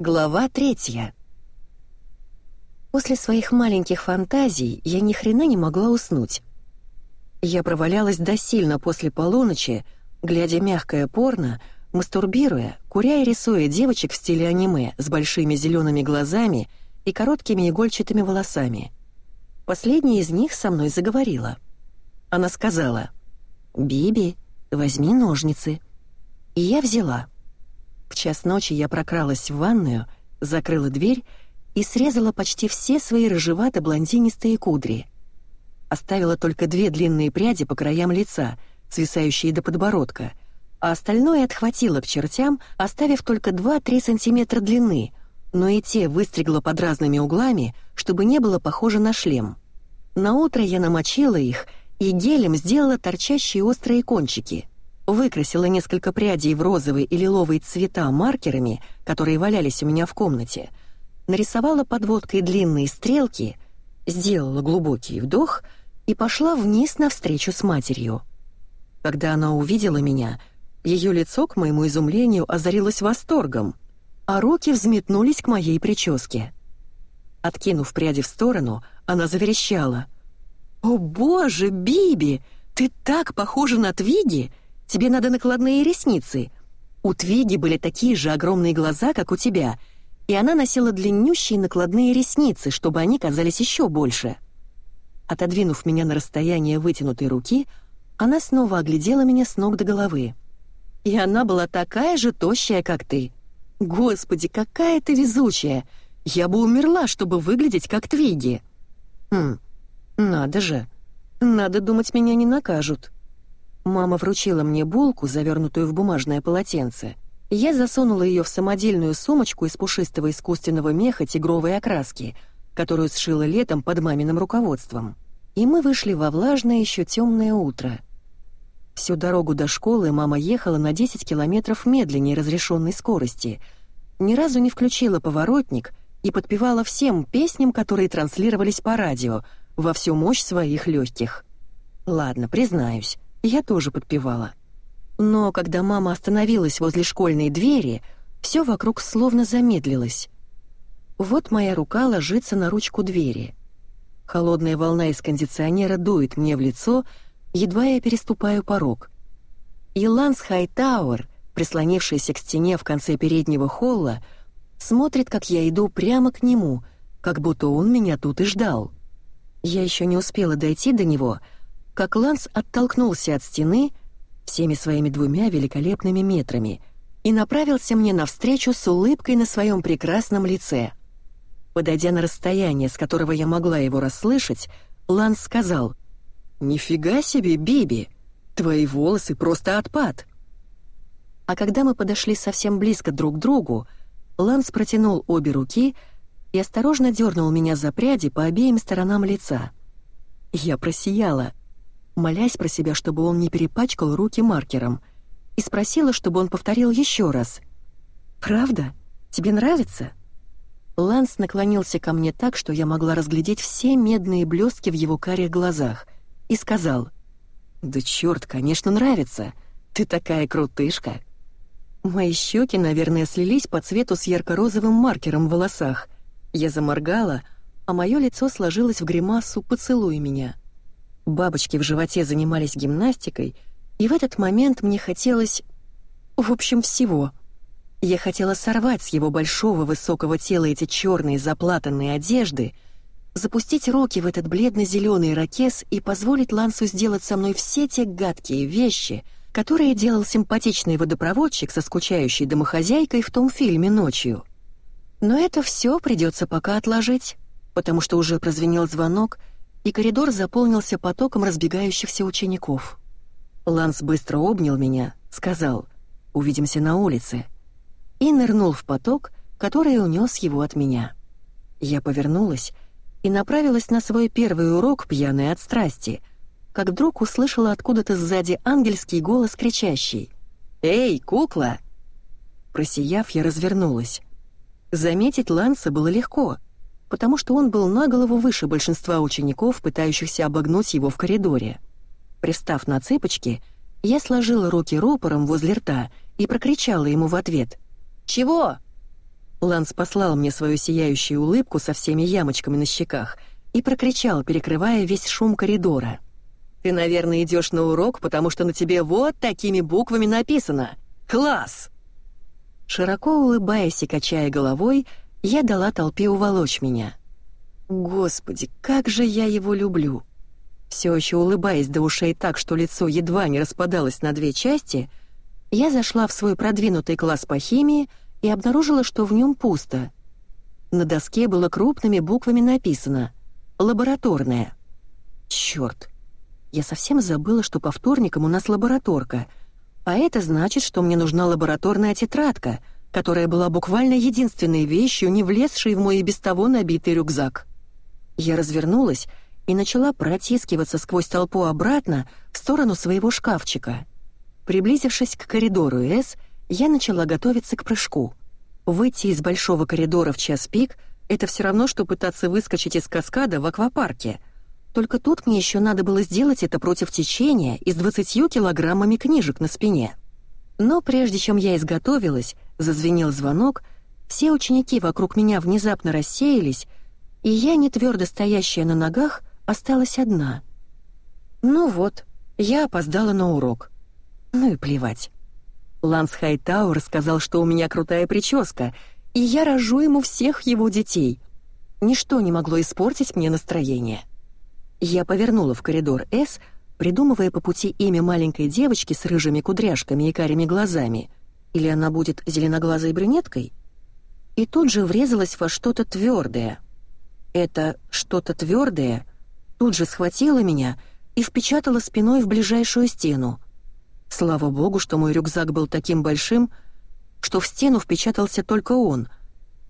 Глава третья. После своих маленьких фантазий я ни хрена не могла уснуть. Я провалялась досильно после полуночи, глядя мягкое порно, мастурбируя, куря и рисуя девочек в стиле аниме с большими зелеными глазами и короткими игольчатыми волосами. Последняя из них со мной заговорила. Она сказала «Биби, возьми ножницы». И я взяла. В час ночи я прокралась в ванную, закрыла дверь и срезала почти все свои рыжевато-блондинистые кудри. Оставила только две длинные пряди по краям лица, свисающие до подбородка, а остальное отхватила к чертям, оставив только 2-3 сантиметра длины, но и те выстригла под разными углами, чтобы не было похоже на шлем. На утро я намочила их и гелем сделала торчащие острые кончики. Выкрасила несколько прядей в розовый и лиловый цвета маркерами, которые валялись у меня в комнате — нарисовала подводкой длинные стрелки, сделала глубокий вдох и пошла вниз навстречу с матерью. Когда она увидела меня, ее лицо, к моему изумлению, озарилось восторгом, а руки взметнулись к моей прическе. Откинув пряди в сторону, она заверещала. «О боже, Биби, ты так похожа на Твиги! Тебе надо накладные ресницы. У Твиги были такие же огромные глаза, как у тебя, и она носила длиннющие накладные ресницы, чтобы они казались еще больше. Отодвинув меня на расстояние вытянутой руки, она снова оглядела меня с ног до головы. И она была такая же тощая, как ты. Господи, какая ты везучая! Я бы умерла, чтобы выглядеть как Твиги. Хм, надо же. Надо думать, меня не накажут. Мама вручила мне булку, завернутую в бумажное полотенце — я засунула ее в самодельную сумочку из пушистого искусственного меха тигровой окраски, которую сшила летом под маминым руководством. И мы вышли во влажное еще темное утро. Всю дорогу до школы мама ехала на 10 километров медленнее разрешенной скорости, ни разу не включила поворотник и подпевала всем песням, которые транслировались по радио, во всю мощь своих легких. Ладно, признаюсь, я тоже подпевала. Но когда мама остановилась возле школьной двери, все вокруг словно замедлилось. Вот моя рука ложится на ручку двери. Холодная волна из кондиционера дует мне в лицо, едва я переступаю порог. И Ланс Хайтауэр, прислонившийся к стене в конце переднего холла, смотрит, как я иду прямо к нему, как будто он меня тут и ждал. Я еще не успела дойти до него, как Ланс оттолкнулся от стены — всеми своими двумя великолепными метрами и направился мне навстречу с улыбкой на своем прекрасном лице. Подойдя на расстояние, с которого я могла его расслышать, Ланс сказал «Нифига себе, Биби! Твои волосы просто отпад!» А когда мы подошли совсем близко друг к другу, Ланс протянул обе руки и осторожно дернул меня за пряди по обеим сторонам лица. Я просияла молясь про себя, чтобы он не перепачкал руки маркером, и спросила, чтобы он повторил еще раз. «Правда? Тебе нравится?» Ланс наклонился ко мне так, что я могла разглядеть все медные блестки в его карих глазах, и сказал, «Да черт, конечно, нравится. Ты такая крутышка». Мои щеки, наверное, слились по цвету с ярко-розовым маркером в волосах. Я заморгала, а мое лицо сложилось в гримасу «Поцелуй меня». Бабочки в животе занимались гимнастикой, и в этот момент мне хотелось... В общем, всего. Я хотела сорвать с его большого высокого тела эти черные заплатанные одежды, запустить руки в этот бледно-зеленый ракес и позволить Лансу сделать со мной все те гадкие вещи, которые делал симпатичный водопроводчик со скучающей домохозяйкой в том фильме ночью. Но это все придется пока отложить, потому что уже прозвенел звонок — и коридор заполнился потоком разбегающихся учеников. Ланс быстро обнял меня, сказал «Увидимся на улице» и нырнул в поток, который унес его от меня. Я повернулась и направилась на свой первый урок, пьяный от страсти, как вдруг услышала откуда-то сзади ангельский голос, кричащий «Эй, кукла!» Просияв, я развернулась. Заметить Ланса было легко — потому что он был на голову выше большинства учеников, пытающихся обогнуть его в коридоре. Пристав на цыпочки, я сложила руки рупором возле рта и прокричала ему в ответ «Чего?». Ланс послал мне свою сияющую улыбку со всеми ямочками на щеках и прокричал, перекрывая весь шум коридора. «Ты, наверное, идешь на урок, потому что на тебе вот такими буквами написано. Класс!» Широко улыбаясь и качая головой, я дала толпе уволочь меня. Господи, как же я его люблю! Все еще улыбаясь до ушей так, что лицо едва не распадалось на две части, я зашла в свой продвинутый класс по химии и обнаружила, что в нем пусто. На доске было крупными буквами написано «Лабораторная». Черт! Я совсем забыла, что по вторникам у нас лабораторка, а это значит, что мне нужна лабораторная тетрадка, которая была буквально единственной вещью, не влезшей в мой и без того набитый рюкзак. Я развернулась и начала протискиваться сквозь толпу обратно в сторону своего шкафчика. Приблизившись к коридору С, я начала готовиться к прыжку. Выйти из большого коридора в час пик — это все равно, что пытаться выскочить из каскада в аквапарке. Только тут мне еще надо было сделать это против течения и с 20 килограммами книжек на спине. Но прежде чем я изготовилась, зазвенел звонок, все ученики вокруг меня внезапно рассеялись, и я, не твердо стоящая на ногах, осталась одна. Ну вот, я опоздала на урок. Ну и плевать. Ланс Хайтауэр сказал, что у меня крутая прическа, и я рожу ему всех его детей. Ничто не могло испортить мне настроение. Я повернула в коридор «С», придумывая по пути имя маленькой девочки с рыжими кудряшками и карими глазами. Или она будет зеленоглазой брюнеткой? И тут же врезалась во что-то твердое. Это что-то твердое тут же схватило меня и впечатало спиной в ближайшую стену. Слава богу, что мой рюкзак был таким большим, что в стену впечатался только он,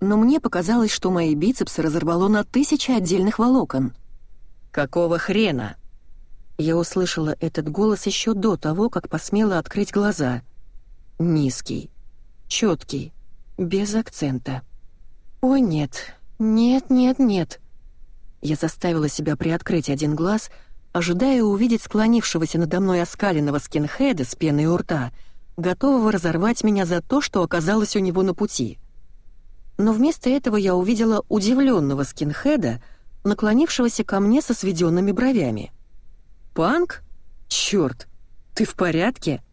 но мне показалось, что мои бицепсы разорвало на тысячи отдельных волокон. «Какого хрена?» Я услышала этот голос еще до того, как посмела открыть глаза. Низкий, четкий, без акцента. «Ой, нет, нет, нет, нет». Я заставила себя приоткрыть один глаз — ожидая увидеть склонившегося надо мной оскаленного скинхеда с пеной у рта, готового разорвать меня за то, что оказалось у него на пути. Но вместо этого я увидела удивленного скинхеда, наклонившегося ко мне со сведенными бровями. «Панк? Черт, ты в порядке?»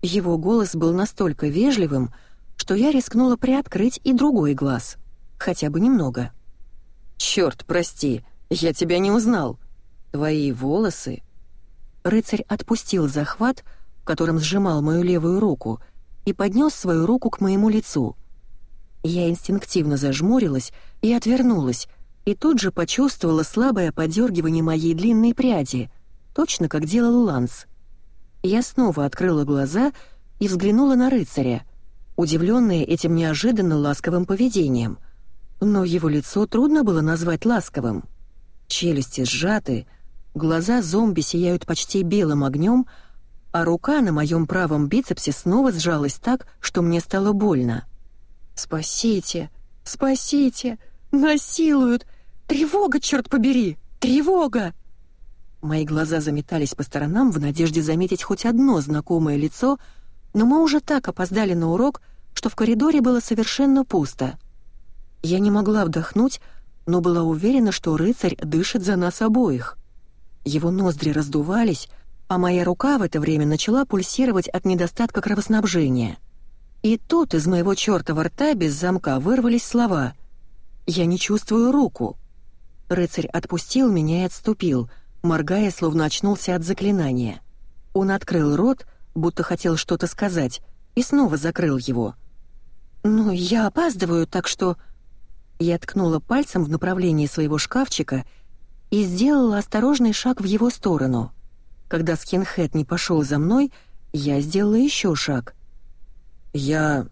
Его голос был настолько вежливым, что я рискнула приоткрыть и другой глаз, хотя бы немного. «Черт, прости, я тебя не узнал», «Твои волосы?» Рыцарь отпустил захват, которым сжимал мою левую руку, и поднес свою руку к моему лицу. Я инстинктивно зажмурилась и отвернулась, и тут же почувствовала слабое подергивание моей длинной пряди, точно как делал Ланс. Я снова открыла глаза и взглянула на рыцаря, удивленная этим неожиданно ласковым поведением. Но его лицо трудно было назвать ласковым. Челюсти сжаты — Глаза зомби сияют почти белым огнем, а рука на моем правом бицепсе снова сжалась так, что мне стало больно. «Спасите! Спасите! Насилуют! Тревога, черт побери! Тревога!» Мои глаза заметались по сторонам в надежде заметить хоть одно знакомое лицо, но мы уже так опоздали на урок, что в коридоре было совершенно пусто. Я не могла вдохнуть, но была уверена, что рыцарь дышит за нас обоих. Его ноздри раздувались, а моя рука в это время начала пульсировать от недостатка кровоснабжения. И тут из моего чёртова рта без замка вырвались слова «Я не чувствую руку». Рыцарь отпустил меня и отступил, моргая, словно очнулся от заклинания. Он открыл рот, будто хотел что-то сказать, и снова закрыл его. «Ну, я опаздываю, так что...» Я ткнула пальцем в направлении своего шкафчика — и сделала осторожный шаг в его сторону. Когда скинхед не пошел за мной, я сделала еще шаг. «Я...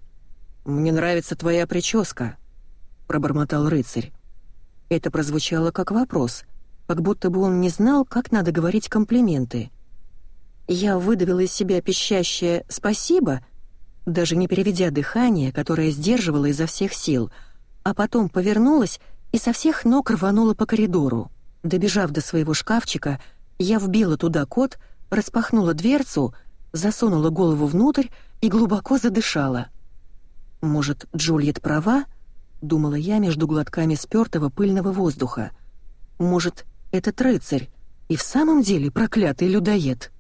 Мне нравится твоя прическа», — пробормотал рыцарь. Это прозвучало как вопрос, как будто бы он не знал, как надо говорить комплименты. Я выдавила из себя пищащее «спасибо», даже не переведя дыхание, которое сдерживало изо всех сил, а потом повернулась и со всех ног рванула по коридору. Добежав до своего шкафчика, я вбила туда код, распахнула дверцу, засунула голову внутрь и глубоко задышала. Может, Джульет права, — думала я между глотками спёртого пыльного воздуха. «Может, этот рыцарь и в самом деле проклятый людоед?»